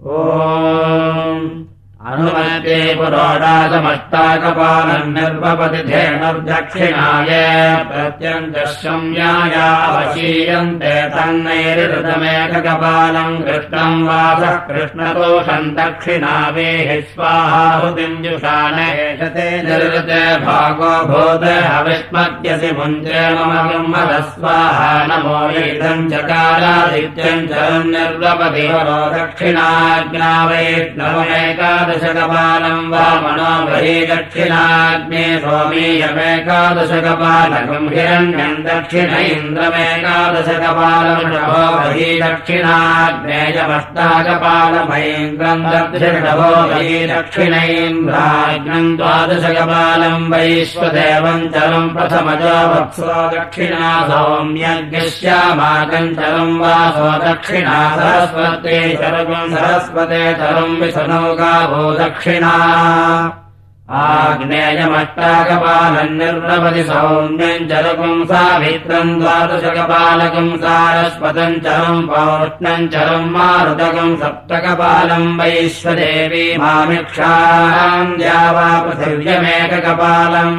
ओ अनुमते पुरोडासमष्टाकपालम् निर्वपतिधेनुर्दक्षिणाय प्रत्यन्तश्रम्यायावशीयन्ते तन्नैरितमेकपालम् कृष्णम् वासः कृष्णतोषम् भागो हविष्मत्यसि मुञ्चे मम ब्रह्मदस्वाहा नमो इदम् चकारादित्यम् चरम् निर्वपति दक्षिणाज्ञा वैष्णवमेकादश दशकपालम् वा मनोभये दक्षिणाग्ने सोमीयमेकादशकपालकम् हिरण्यम् दक्षिण इन्द्रमेकादशकपालम् शभोभये दक्षिणाग्नेयमष्टाकपालमैन्द्रम् दक्षिणैन्द्राग्नम् द्वादशकपालम् वैश्वदेवम् चलम् प्रथमजो वत्सो दक्षिणा सौम्यज्ञश्यामाकम् चलम् वासो दक्षिणा सरस्वते चलम् विसनौकाभो दक्षिणा। आग्नेयमष्टाकपालम् निर्णपति सौम्यम् चरकुम् सावित्रम् द्वादशकपालकम् सारस्वतम् चरम् पौष्णम् चरम् मारुतकम् सप्तकपालम् वैश्वदेवी मामिक्षाम् द्यावा पृथिव्यमेककपालम्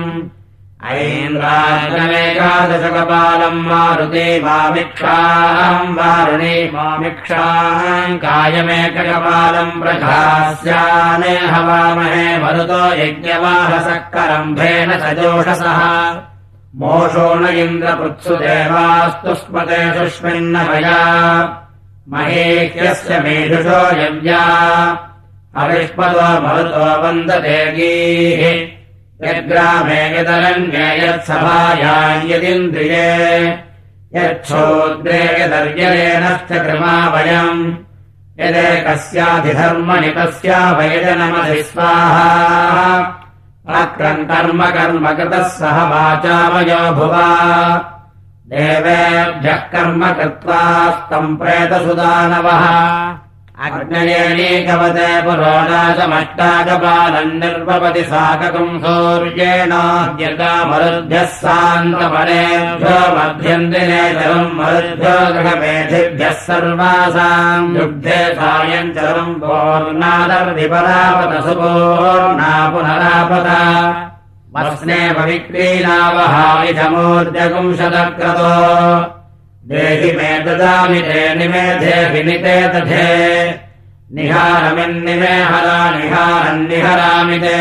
ऐन्द्राजमेकादशकपालम् मारुते मामिक्षाम् वारुणे मामिक्षाम् कायमेककपालम् प्रघास्याने हवामहे मरुतो यज्ञवाहसक्करम्भेन सजोषसः मोषो न इन्द्रपृत्सु देवास्तु स्मते सुष्मिन्न मया महेह्यस्य मेषुषो यव्या। अविष्पदो मरुतो वन्दते गीः यद्ग्रामे यदरण्ये यत्सभायाम् यदिन्द्रिये यच्छोद्रे यदर्यलेनश्च कृमा वयम् यदेकस्याधिधर्मणि तस्या वयजनमधि स्वाहा। अक्रम् कर्म कर्म कृतः सह वाचामयो भुवा। देवेभ्यः कर्म कृत्वा स्तम् प्रेतसुदानवः अग्नयेणीकवते पुरोणाचमष्टाकपालम् निर्वपति साककम् सूर्येणाद्यतामरुद्भ्यः सान्तपरेभ्यो मध्यन्दिने चरम् मरुद्भ्यो गृहमेधिभ्यः सर्वासाम् युद्धे सायम् चरम् पूर्णादर्धिपरापत सुपूर्णा पुनरापत। वस्ने पविक्रीणावहाविधमूर्जगुम् शतक्रतो देहि मे ददामि ते निमेधेऽभिनिते दधे निहारमिन्निमे हरा निहारन्निहरामि ते।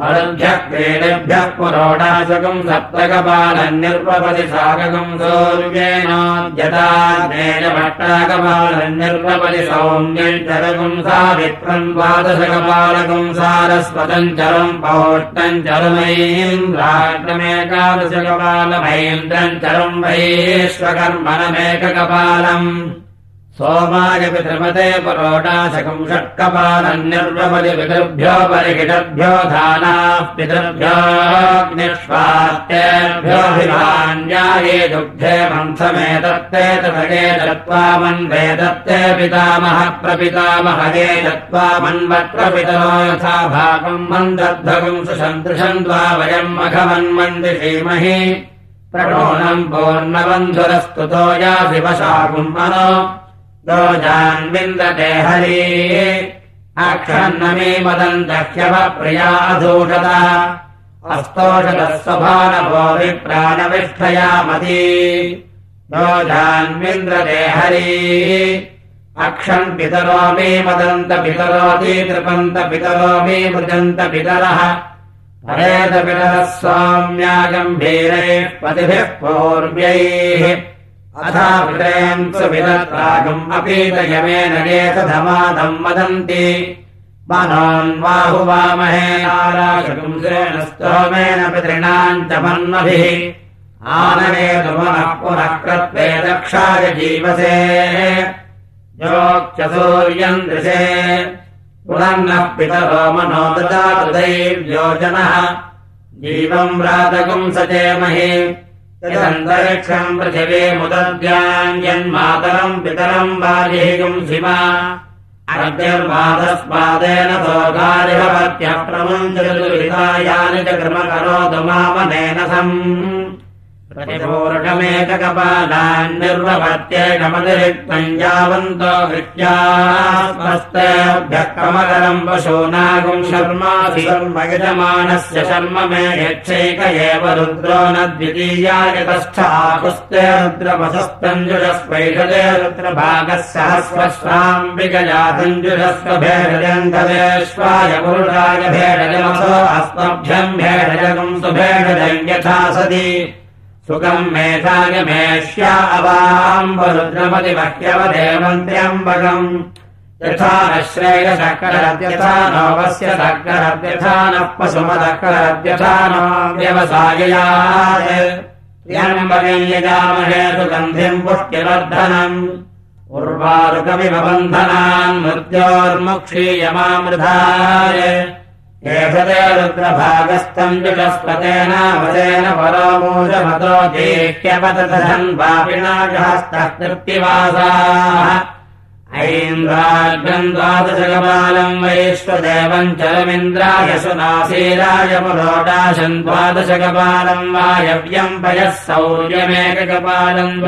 मरुभ्यः क्रीडेभ्यः पुरोडाशकम् सप्तकपालम् निर्वपति साककम् सौर्येणोद्यताग्नेयभट्टाकपालम् निर्वपति सौम्यम् चरकम् सावित्रम् द्वादशकपालकम् सारस्वतम् चरम् पौष्टम् चरमैन्द्राग्नमेकादशकपालमैन्द्रम् चरम् वैश्वकर्मणमेककपालम् सोमाय पितृमते परोडाशकम् षट्कपालम् निर्वपति पितृभ्यो परिहितभ्यो धानाः पितृभ्योऽग्निष्वात्येभ्योऽभिमान्याये दुग्धे मन्थमेतत्ते तथगे दत्त्वा मन्वेदत्ते पितामह प्रपितामहगे दत्त्वा मन्वत्प्रपितरो यथा भागम् मन्दद्धगम् सुसन्दृशम् द्वा वयम् मघमन्मन्दिषीमहि प्रणोनम् पूर्णबन्धुरस्तुतो याधिवशाकुम् मनो दोजान्विन्दते हरी अक्षन्नमी मदन्तह्यव प्रियाधूषत अस्तोषतः स्वभानभो विप्राणविष्ठयामती। दोजान्विन्द्रते हरी अक्षम् पितरो मे मदन्त पितरोति तृपन्त पितरो मे मृजन्त पितरः। परेतपितरः सौम्यागम्भीरैः पतिभिः पूर्व्यैः अथा सुविदत्रागम् अपीतयमेन येतधमादम् वदन्ति। मनोन्वाहुवामहे नाराशकुंसेन स्तोमेन पितॄणाम् च मन्मभिः मनः पुनः कृत्वे दक्षाय जीवसे। योक्ष्यसूर्यम् दृशे। पुनर्नः पितरो मनो ददातु दैव्योजनः जीवम् व्रातकम् सचेमहि यदन्तरिक्षम् पृथिवीमुदद्याञ्जन्मातरम् पितरम् वाजिहिगुम् शिवा अर्घ्यर्वादस्पादेन सोगारिभवत्यः प्रमुञ्चतुरितायानि च कृमकरोतु मामनेन सम् कमकरम् पशूनागुम् शर्मासि। शर्मयजमानस्य शर्म मे यच्छैक एव रुद्रो न द्वितीयायतस्थाकुस्ते रुद्रपसस्तञ्जुषस्वैषदे रुद्रभागः सहस्रस्वाम् विगजातञ्जुषस्वभेडजन्तवेश्वाय पुरुषाय भेडजमसो अस्मभ्यम् भेडजगुम् सुभेडजम् यथा सति सुखम् मेधायमेष्या अवाम्बरुद्रपतिमह्यवदेवन्त्र्यम्बकम् यथा न श्रेयशकरद्यथा नोपस्य शर्करद्यथा नः पशुमदकरद्यथा नो व्यवसाययाम्बकम् यजामहे सुगन्धिम् पुष्ट्यवर्धनम् उर्वारुकमिव बन्धनान् मृत्योर्मुक्षीयमामृधाय एषते रुद्रभागस्थम् जुषस्पतेन वदेन परोमोषमतो देह्यपतधन् वापिनाजहस्तः ऐन्द्राग्रम् द्वादशकपालम् वैश्वदेवम् चलमिन्द्राय सुनासीराय पुरोडाशम् द्वादशकपालम् वायव्यम् पयः सौर्यमेककपालम्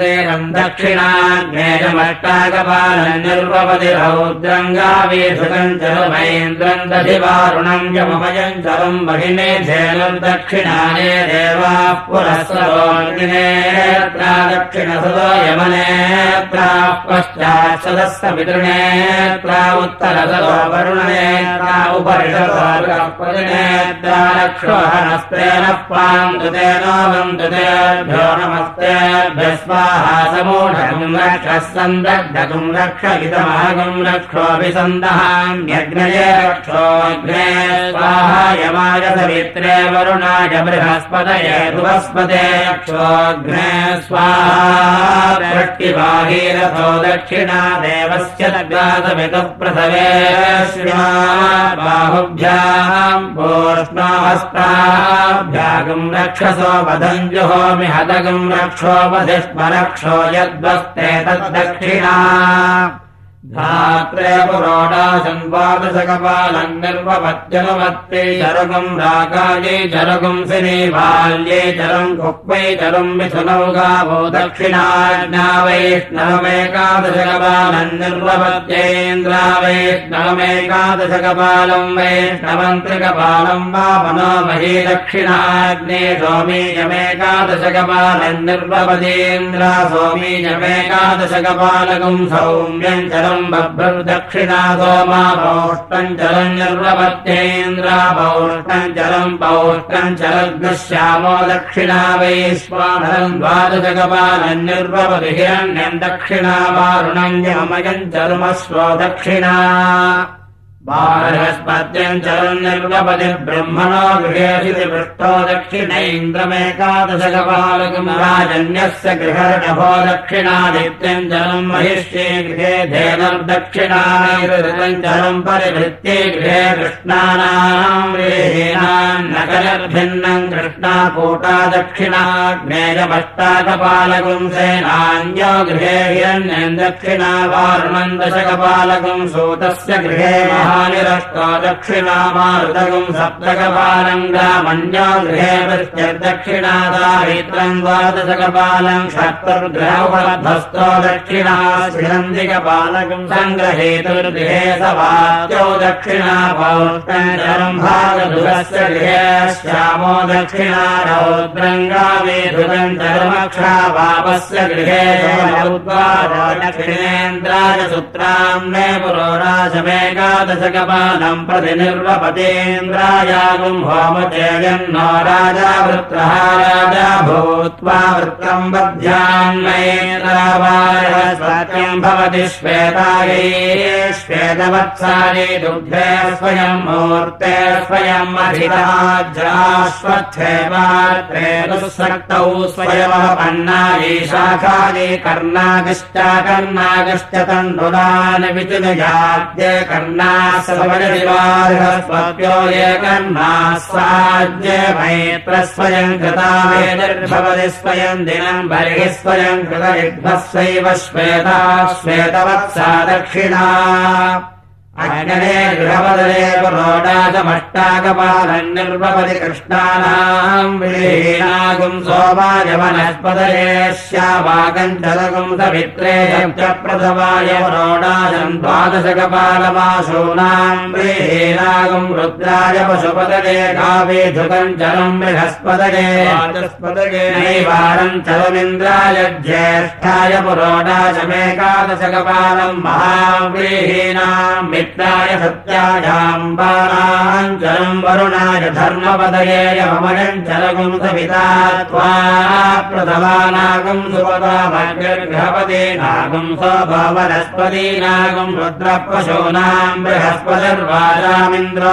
सेनम् दक्षिणाग्नेयमष्टाकपालम् निर्वपति रौद्रङ्गावेधुकम् चलमैन्द्रम् दधिवारुणम् यममयम् चलम् महिने धेनुम् दक्षिणाने देवाः पुरः सरोग्नेत्रा दक्षिणसदो यमनेत्राः पश्चात्सदस्य पितृनेत्रा उत्तरसदो वरुणनेत्रा उपरिषदोनेत्रा रक्षोहनस्तेन पान्तुतेनो वन्तुतेभ्यो नमस्तेभ्यः स्वाहा समूढगुम् रक्षः सन्दग्धगुम् रक्ष इदमहगुम् रक्षोऽभिसन्दहाम्यग्नये रक्षोऽग्ने स्वाहा यमाय सवित्रे वरुणाय बृहस्पतये बृहस्पते रक्षोऽग्ने स्वाहा वृष्टिवाहीरथो दक्षिणा देवस्य गातमितः प्रसवे बाहुभ्याम् पूर्ष्णाहस्ताभ्यागम् रक्षसो वधम् जुहोमि हदगम् रक्षोपधि स्म रक्षो यद्वस्ते तद्दक्षिणा धात्रे पुरोडाशम् द्वादशकपालम् निर्वपत्यनुमत्ते चरुगम् रागायै चरुगम् सिनी बाल्ये चरम् कुक्वै चरुम् मिथुनौ गावो दक्षिणाज्ञा वैष्णवमेकादशकपालम् निर्वपत्येन्द्रा वैष्णवमेकादशकपालम् वैष्णवन्त्रिकपालम् वा मनो मही दक्षिणाग्ने सोमीयमेकादशकपालम् निर्वपतीन्द्रा सोमीयमेकादशकपालकम् सौम्यम् चरम् बभ्रदक्षिणा सोमा पौष्टम् जलम् निर्वपत्येन्द्रा पौष्टम् चलग्नश्यामो दक्षिणा वैश्वानरम् द्वादशकपालम् निर्वपति हिरण्यम् दक्षिणा वारुणम् यमयम् चर्मस्व दक्षिणा बालस्पत्यम् चलम् निर्वपति ब्रह्मणो गृहेऽसिति पृष्ठो दक्षिणैन्द्रमेकादशकपालकम् राजन्यस्य गृहर्णभो दक्षिणादित्यम् जलम् महिष्ये गृहे धेनुर्दक्षिणानिर्ऋतम् जलम् परिभृत्ये गृहे कृष्णानाम् नगरभिन्नम् कृष्णाकूटा दक्षिणाग्नेयमष्टाकपालकम् सेनान्यो गृहे हिरण्यम् दक्षिणा वारुणम् दशकपालकम् सूतस्य गृहे महानिरष्टो दक्षिणा मारुतगुम् सप्तकपालम् ग्रामण्यो गृहे प्रत्यर्दक्षिणा दारित्रम् द्वादशकपालम् षट्तर्गृहोपलब्धस्तो दक्षिणा श्रीनन्दिकपालकम् सङ्ग्रहेतुर्गृहे सवाद्यो दक्षिणा पौष्टम् भागधुरस्य गृहे श्यामो दक्षिणा रौद्रङ्गावेधुरम् चरमक्षा पापस्य गृहे दक्षिणेन्द्राय सूत्राम् मे पुरोराजमेकादशकपालम् प्रति निर्वपतेन्द्रायागुम् होमतेजन्नो राजा वृत्रः राजा भूत्वा वृत्तम् बध्यान्मयेन्द्रावायम् भवति श्वेतायै श्वेतवत्सारे दुग्धे स्वयम् मूर्ते स्वयम् अधिराज्राश्वत्थे पात्रे दुःसक्तौ स्वयमपन्नायै शाखायै कर्णागश्च कर्णागश्च तण्डुलान् विचिनयाद्य कर्णा ये कर्णा स्वाद्य मैत्रस्वयम् कृता वेदर्भवति स्वयम् दिनम् बर्हि स्वयम् कृतयुग्धस्वैव श्वेता श्वेतवत्सा दक्षिणा पुरोडाचमष्टाकपालम् निर्वपति कृष्णानाम् विलीनागुम् सोमाय वनस्पदये सवित्रे च प्रथमाय पुरोडाचम् द्वादशकपालमाशूनाम् विलीनागुम् रुद्राय पशुपदये कावेधुकम् जलम् बृहस्पदये नैवारम् चलमिन्द्राय ज्येष्ठाय पुरोडाचमेकादशकपालम् महाव्रीहीनाम् मित्राय सत्यायाम् बालाञ्चलम् वरुणाय धर्मपदयेयमयम् चलगुम् सविता त्वा प्रथमानागम् सुपदामग्रगृहपदे नागम् रुद्रपशूनाम् बृहस्पतिर्वाजामिन्द्र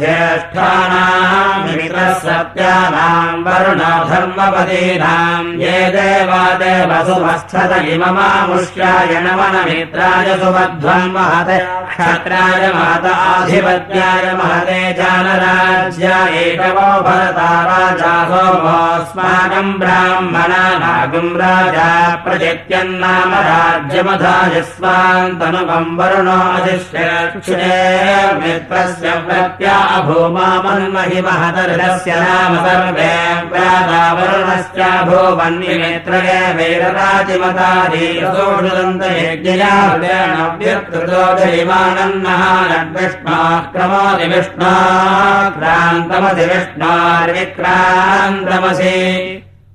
ज्येष्ठानाम् मित्रः सत्यानाम् वरुण धर्मपदीनाम् ये देवा देवसुवस्थत इममामुष्याय नमनमित्राय सुबध्वम् महते क्षत्राय महते जानराज्या एकवो भरता राजा सोमोऽस्माकम् ब्राह्मणा राजा प्रचित्यन्नाम राज्यमधायस्वान्तनुपम् वरुणोऽधिष्ठे मित्रस्य व्रत्या भूमामन्महि महतर्हस्य नाम सर्वे व्राता वरुणश्चाभूवन्निमित्रये वैरराजिमताधीरसोषुदन्तयज्ञया व्यकृतो जयमानन्नः नड्विष्णाः क्रमोति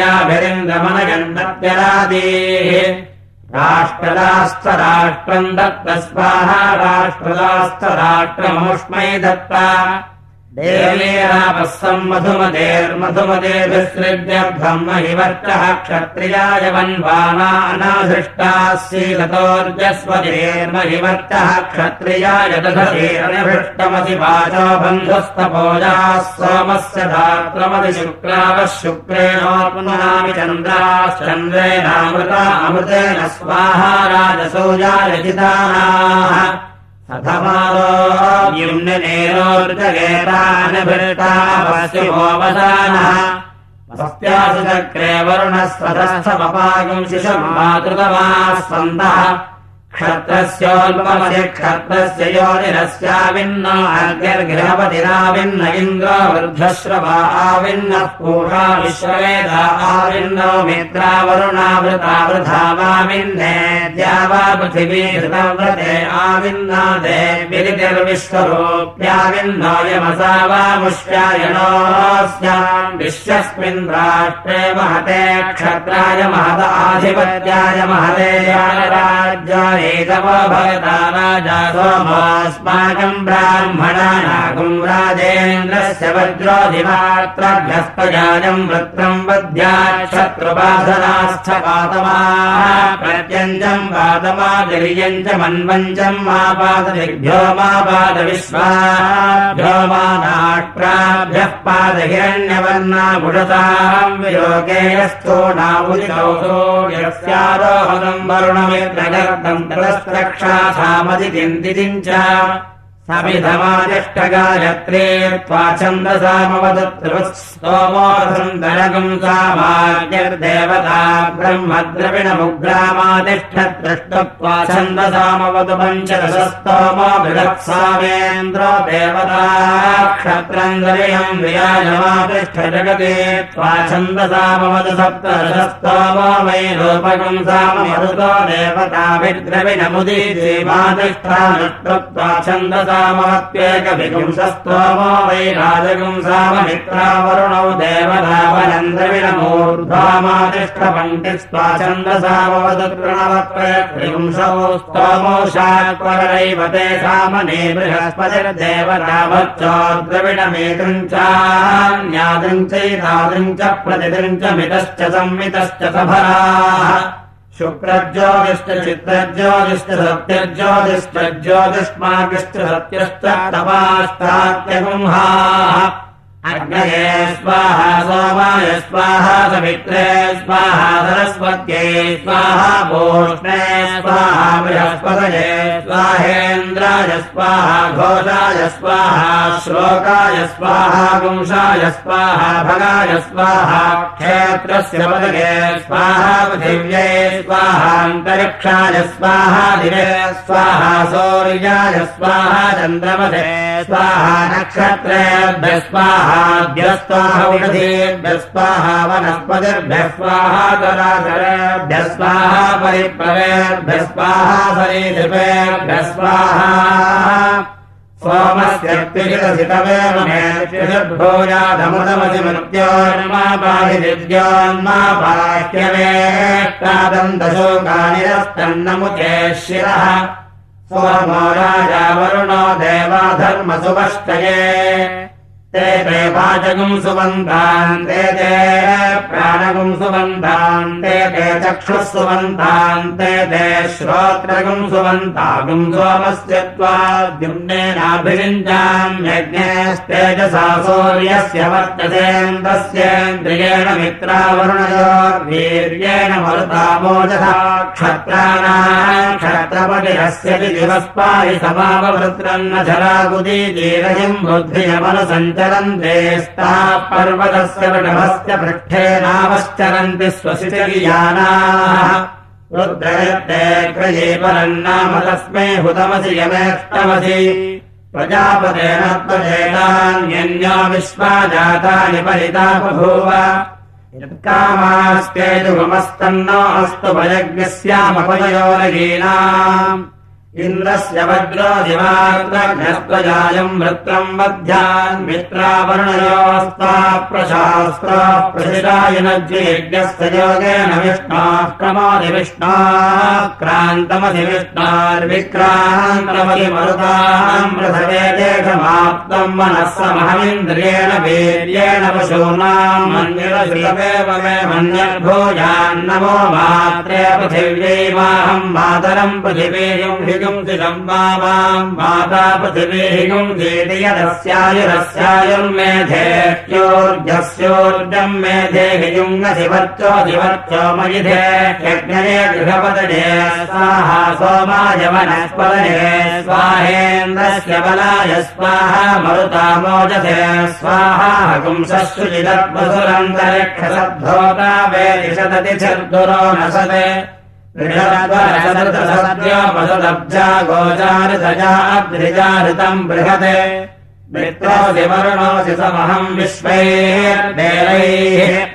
याभिरिन्द्रमनगण्डत्यरादेः राष्ट्रदास्थराष्ट्रम् दत्तस्वाहा राष्ट्रदास्थराष्ट्रममुष्मै दत्ता देवेरापः सम्मधुमतेर्मधुमतेभिसृज्यर्धम् महिवर्तः क्षत्रियाय वन्वानानाधृष्टाः शीलतोर्जस्वतेर्महिवर्तः क्षत्रियाय दधतेर्निभृष्टमसि वाचो बन्धुस्तपोजाः सोमस्य शुक्रावः शुक्रेणोत्मनामि चन्द्राश्चन्द्रेणामृता अमृतेन स्वाहा राजसूयाय जितानाः अथमानोर्जगेतानभिर्तापस्योऽवसानः वस्त्यासुचक्रे वरुणः स्वधस्थमपागम् शिशम् स्पन्दः क्षत्रस्योल्पमसि क्षत्रस्य योनिरस्याविन्न अर्घ्यर्गृहपतिराविन्न इन्द्रो वृद्धश्रवा आविन्नः पूषा विश्ववेदा आविन्नो मित्रावरुणावृता वृथा वाविन्ने द्यावा पृथिवी धृतव्रते आविन्ना देविरितिर्विश्वरूप्याविन्नोयमसा वा मुष्यायणोऽस्याम् विश्वस्मिन् राष्ट्रे महते क्षत्राय महत आधिपत्याय महते राज्याय भगता राजा सोमोऽस्माकम् ब्राह्मणानागुम् राजेन्द्रस्य वज्रोधिमात्रभ्यस्तजायम् वृत्रम् वद्याक्षत्रुपाधनास्थ पातमाः प्रत्यञ्जम् पादमादिर्यम् च मन्वञ्चम् मापाददिग्भ्यो मापादविश्वाभ्यो मानाष्ट्राभ्यः पादहिरण्यवर्णा पुषताम् विलोके यस्थो नामुदितौ यस्यारोहणम् वरुणमित्रगर्भम् ततस्त्रक्षासामदितिम् च समिधमादिष्टगायत्रे त्वा छन्दसामवदत्रोमोऽसन्दरगम् सामाज्ञर्देवता ब्रह्मद्रविणमुग्रामातिष्ठद्रष्टत्वा छन्दसामवतु पञ्चदशस्तोमो बृहत्सामेन्द्रो देवता क्षत्रन्दर्यम् विराजमातिष्ठ जगते त्वा छन्दसामवद सप्तदशस्तोमो देवताभिद्रविणमुदीदेवातिष्ठानुष्टत्वा छन्दसामवत्वेकविपुंसस्तोमो वै छन्दसामवदृणवत्वयत्रिपुंसौ स्तोमो शाक्वरैव ते सामने बृहस्पतिर्देवतावच्चो द्रविणमेतृम् चान्यादृम् चैतादृम् च प्रतिदृम् च मितश्च संमितश्च सफलाः सत्यश्च तपास्तात्यगुंहाः अग्नये स्वाहा सोमाय स्वाहा समित्रे स्वाहा सरस्वत्यै स्वाहा भूष्णे स्वाहा बृहस्पतये स्वाहेन्द्राय स्वाहा घोषाय स्वाहा श्लोकाय स्वाहा पुंसाय स्वाहा भगाय स्वाहा क्षेत्रस्य पदगे स्वाहा पृथिव्यै स्वाहान्तरिक्षाय स्वाहा दिवे स्वाहा सौर्याय स्वाहा चन्द्रमसे स्वाहा नक्षत्रेभ्यः स्वाहा स्वाहा वनस्पतिर्भ्यः स्वाहा कराचरेभ्यः स्वाहा सोमस्य त्रिजितसितमेव भोजाधमुदमसि मृत्योन्मा पाहि दिव्योन्मा बाह्यवेष्टादन्तशोकानिरस्तन्नमुचे शिरः सोमो राजा वरुणो देवा धर्मसुपष्टये ते ते वाचकम् सुबन्धान्ते ते प्राणकम् सुबन्धान्ते ते चक्षुः सुबन्धान्ते ते श्रोत्रकम् सुबन्धागुम् सोमस्य त्वाद्युम्नेनाभिषिञ्चाम् यज्ञेस्तेजसा सूर्यस्य वर्तसेन्द्रस्येन्द्रियेण मित्रावरुणयोर्वीर्येण मरुतामोजसा क्षत्राणाम् क्षत्रपटिरस्य दिवस्पाहि समाववृत्रम् न झरागुदी जीरहिम् बुद्धियमनुसञ्च चरन्ते स्ताः पर्वतस्य वृषभस्य पृष्ठेनावश्चरन्ति स्वसिचर्यानाः। रुद्रयत्ते क्रये परन्नाम तस्मै हुतमसि यमेष्टमसि। प्रजापतेन त्वजेतान्यन्यो विश्वा जातानि परिता बभूव यत्कामास्तेजुगमस्तन्नो अस्तु भयज्ञस्यामपयोरगीनाम् इन्द्रस्य वज्रोधिवाग्रघ्नस्त्वजायम् वृत्रम् वध्यान् मित्रावर्णयोस्ता प्रशास्त्रा प्रशिरायनज्ययज्ञस्य योगेन विष्णाः क्रमादिविष्णाः क्रान्तमधिविष्णार्विक्रान्तमधिमरुताम् पृथवे देशमाप्तम् मनः समहमिन्द्रियेण वीर्येण पशूनाम् मन्दिरशिलमेव मे मन्यर्भूयान्नमो मात्रे पृथिव्यै माहम् मातरम् पृथिवीयुम् माता धीति यदस्यायुरस्यायुर्मेधेत्योर्जस्योर्जम् मेधे हियुङ्गशिवर्चोऽधिवर्चो मयिधे यज्ञये गृहपदये स्वाहा सोमाय वनस्पदये स्वाहेन्द्रस्य बलाय स्वाहा मरुतामोजसे स्वाहा पुंसशुचिदत्वसुरन्तरिक्षसद्धोता वेदिशदतिथिर्दुरो न सते ृतसद्योपसदब्जा गोचारितजा अद्रिजाहृतम् बृहते। मित्रोऽसि वरुणोऽसि समहम् विश्वैर्देवैः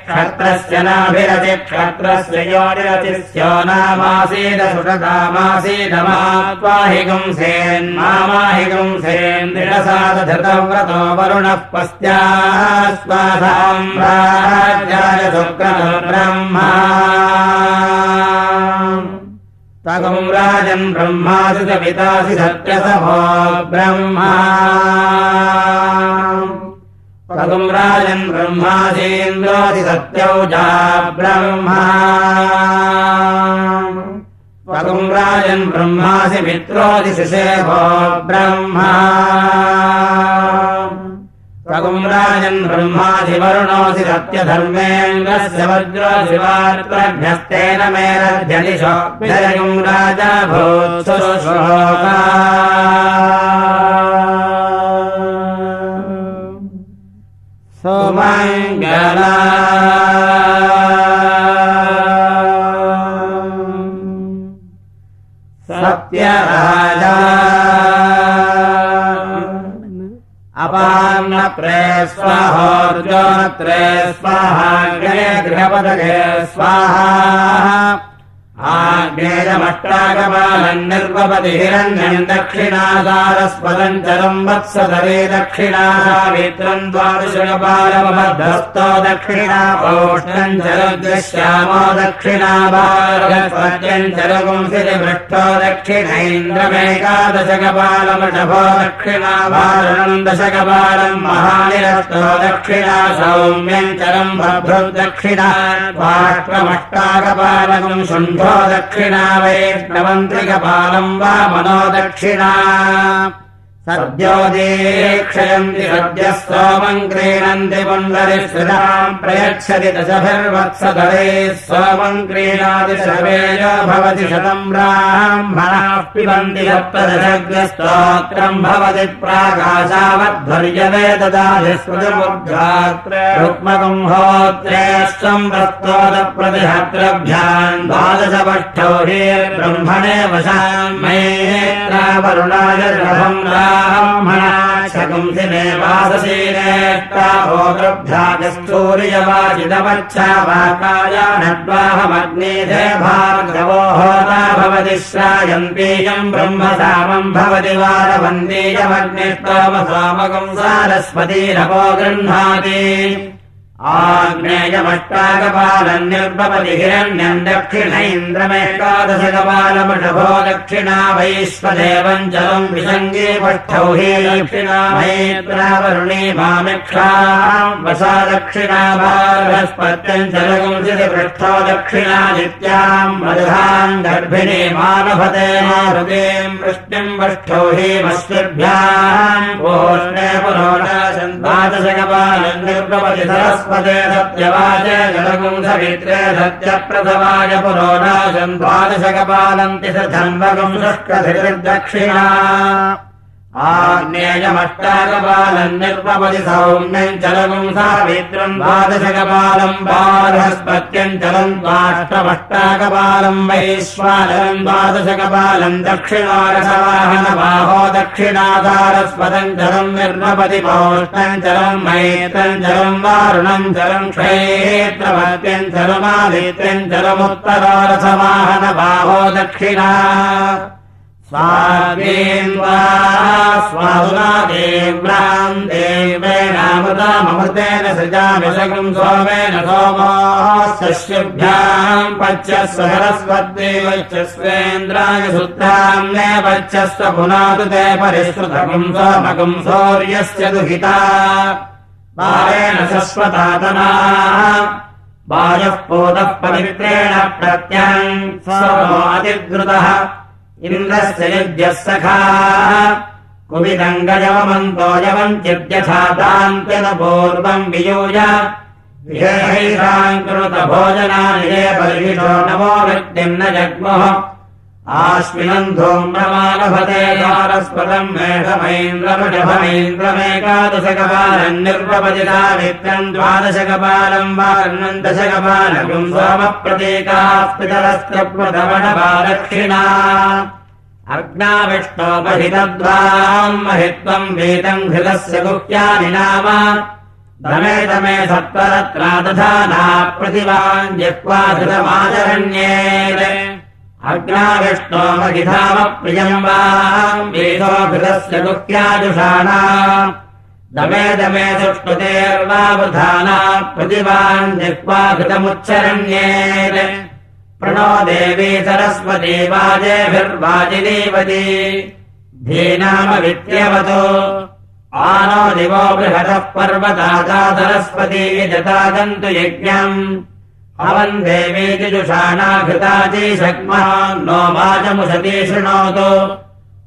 क्षत्रस्य नाभिरति क्षत्रस्य योनिरतिस्यो नामासीद गुंसेन् दृढसादधृतव्रतो वरुणः सुक्रतो ब्रह्मा तगुम् राजन् ब्रह्मासि च पितासि सत्यसभो ब्रह्मा तगुम् राजन् ब्रह्मासीन्द्रोऽसि सत्यौ जा ब्रह्मा तगुम् राजन् ब्रह्मासि मित्रोऽसि शिशेभो ब्रह्मा प्रकुम्राजन् ब्रह्माधिवरुणोऽसि सत्यधर्मेन्द्रस्य वज्रशिवार्त्रभ्यस्तेन राजा भूत्सुश्लोका सुमङ्गला। सत्यराजा। अपा अपान्नप्रे स्वाहोर्जोनत्रे स्वाहा गृहपदगे स्वाहा आग्नेयमट्टाकपालम् निर्वपति हिरण्यम् दक्षिणासारस्पदम् चरम् वत्सधरे दक्षिणासावित्रम् द्वादशकपालमबद्धस्तो दक्षिणा पौष्णम् चरद्यश्यामो दक्षिणाभारम् चरगुंसिपृष्ठो दक्षिणैन्द्रमेकादशकपालमषभो दक्षिणाभारणम् दशकपालम् महानिरस्तो दक्षिणा चरम् बभ्रुदक्षिणा बाष्पमष्टाकपालकम् शुण्ठो ऊर्ध्वो दक्षिणा वैष्णवन्त्रिकपालम् वा मनो दक्षिणा सद्योदीक्षयन्ति सद्यः सोमम् क्रीणन्ति पुण्डरिश्रिताम् प्रयच्छति दशभिर्वत्सदरे सोमम् क्रीणाति सर्वेज भवति शतम् ब्राह्मणाः पिबन्ति सप्तदशग्रस्तोत्रम् भवति प्राकाशावध्वर्यवे ददाति स्मृतिमुद्गात्र रुक्मकुम्भोत्रेष्टम् वस्तोदप्रतिहत्रभ्याम् द्वादशपष्ठौ हि ब्रह्मणे वशाम् मयेत्रावरुणाय रभम् रा ब्राह्मणाशकुंसिने वाससीनेष्टाभोगभ्यागस्तूर्यवाचितवच्छा वाकायानद्वाहमग्नेधे भार्गवो होता भवति श्रायन्तीयम् ब्रह्मसामम् भवति वारवन्दीयमग्निस्तोमसामकम् सारस्वतीरपो गृह्णाति आग्नेयमष्टाकपालम् निर्भवति हिरण्यम् दक्षिण इन्द्रमेकादशकपालमषभो दक्षिणा वैश्वदेवम् जलम् विसङ्गे पष्ठौ हि दक्षिणा मैत्रावरुणे मामिक्षा वसा दक्षिणा बालस्पत्यम् जलगुंसिति पृष्ठो दक्षिणा नित्याम् मदधाम् गर्भिणी मानभते हृदयम् वृष्टिम् पष्ठौ हि मस्तिभ्याम् ओष्णे पुरोडाशन्तादशकपालम् निर्भवति सरस्व पदे सत्यवाच पुरोडाशम् द्वादशकपालन्ति स धन्वगुम् शुष्कधिर्दक्षिणा आग्नेयमष्टाकपालम् निर्पपति सौम्यम् चलगुम् सावित्रम् द्वादशकपालम् बालहस्पत्यम् चलम् द्वाष्टमष्टाकपालम् वैश्वानरम् द्वादशकपालम् दक्षिणारसवाहनबाहो दक्षिणाधारस्पदम् जलम् निर्मपति पौष्णम् जलम् मैत्रम् जलम् वारुणम् जलम् क्षेत्रमत्यम् जलमादित्यम् जलमुत्तरारसवाहनबाहो दक्षिणा स्वादेन्द्वा स्वादुना देव्राम् देवेनामृतामृतेन सृजामि सकम् सोमेन सोमोऽस्यभ्याम् पच्यस्व सरस्वद्देवच्च स्वेन्द्राय सुत्राम् ने पच्यस्व पुनातु ते परिश्रुतकम् सोमकम् सौर्यस्य दुहिता। बालेन सस्वतातना वायः पोतः पवित्रेण सोमो अतिद्रुतः इन्द्रस्य यज्ञः सखा कुविदङ्गजवमन्तो यवञ्चिद्यथातान्त्यन पूर्वम् वियूय। विहेहैषाम् कृतभोजनानि ये परिषो नमो व्यक्तिम् न जग्मुः आश्विनम् धूम्रमालभते सारस्वतम् मेघमैन्द्रमृषभमैन्द्रमेकादशकपालम् निर्वपतिता वित्रम् द्वादशकपालम् वार्णम् दशकपालकम् सोमप्रतीकाः पितरस्त्रप्रथमणपादक्षिणा अग्नाविष्णोपहितद्वाम् महित्वम् वेदम् हृदस्य गुह्यानि नाम दमे दमे सत्वरत्रा दधाना प्रतिभाम् जिह्वा धृतमाचरण्ये अग्नाविष्णो महिधामप्रियम् वा वेदो घृतस्य गुह्याजुषाणा दमे दमे सुष्णुतेर्वावधाना प्रतिभान् जिह्वा घृतमुच्चरण्ये प्रणो देवी सरस्वती वाजेभिर्वाजिनीवती धीनामवित्यवतो। आनो दिवो पर्वतादा सरस्वती जतादन्तु यज्ञम् अवन् देवी जुषाणा घृताजी शक्मः नो वाचमुषती शृणोतु।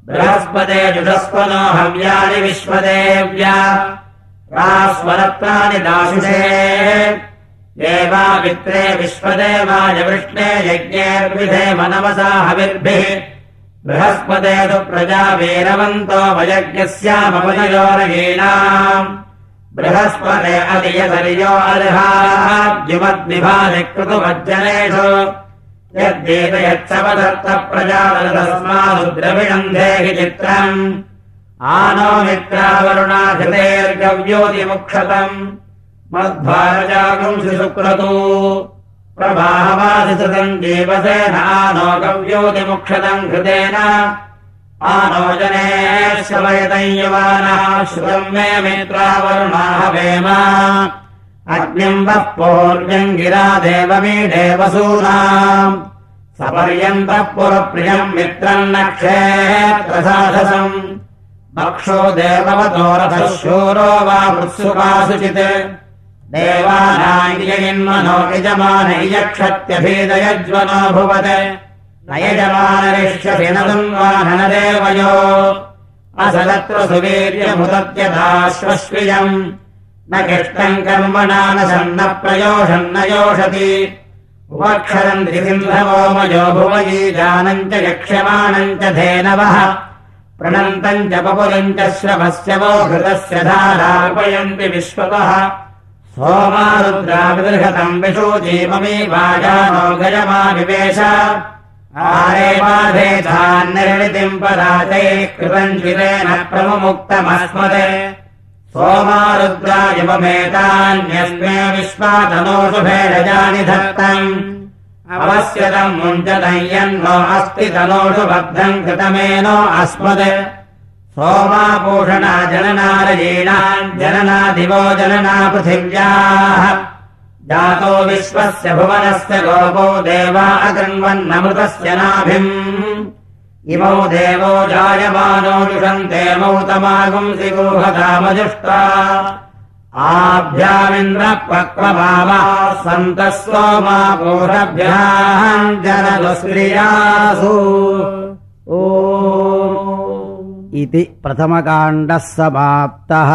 बृहस्पते जुषस्वनो हव्यानि विश्वदेव्या। रास्वरत्नानि दाशुषे देवामित्रे विश्वदेवाय वृष्णे यज्ञेर्विधे मनवसा हविर्भिः। बृहस्पते तु प्रजा वीरवन्तो वयज्ञस्यामपदयोरयीणाम् बृहस्पते अधियधर्यो अर्हाद्युमद्विभाति कृतुमज्जनेषु यद्गीत यच्छपदत्त प्रजातस्मादुद्रविणन्धे हि चित्रम्। आनो मित्रावरुणाधृतेर्गव्योतिमुक्षतम्। मध्वारजागंसि शुक्रतो। प्रभाहवासिसतम् देवसेनानो गव्योतिमुक्षतम् घृतेन आनो जने शवयतम् यवानः श्रुतम् मे मित्रावरुणाः वेम अग्निम् वः पूर्व्यम् गिरा देवमीढे वसूनाम् सपर्यन्तः पुरप्रियम् मित्रम् नक्षेत्रसाधसम् भक्षो देववतो रथः शूरो वा मृत्सुकासुचित् देवानायन्मनो यजमान इयक्षत्यभेदयज्वनो न न असदत्र सुवीर्यमुदत्यदाश्वश्रियम् न किष्टम् कर्मणा न सन्न प्रयोषम् न योषति। उपक्षरम् त्रिसिन्धवोमयो भुवयी जानम् च यक्ष्यमाणम् च धेनवः। प्रणन्तम् च पपुलम् च श्रवस्य वो घृतस्य धारापयन्ति विश्वतः। सोमारुद्राविदृहतम् विशोचीममी वाजानो गजमाविवेश आरेवाधेधान्निर्णितिम् पराजये कृतम् चिरेण प्रमुक्तमस्मदे सोमारुद्रायममेतान्यस्मे विश्वातनोषु भेडजानि धत्तम्। अवस्यतम् मुञ्चदय्यन्नो अस्ति तनोषु बद्धम् कृतमेनो अस्मद् सोमापूषणा जननारयीणाम् जननादिवो जनना पृथिव्याः जातो विश्वस्य भुवनस्य गोपो देवा अगृह्वन्नमृतस्य नाभिम्। इमौ देवो जायमानो जुषन्ते मौतमागुंसि गोहतामजुष्टा आभ्यामिन्द्रपक्वभावाः सन्तः सोमापूरभ्याम् जनदुस्क्रियासु ओ इति प्रथमकाण्डः समाप्तः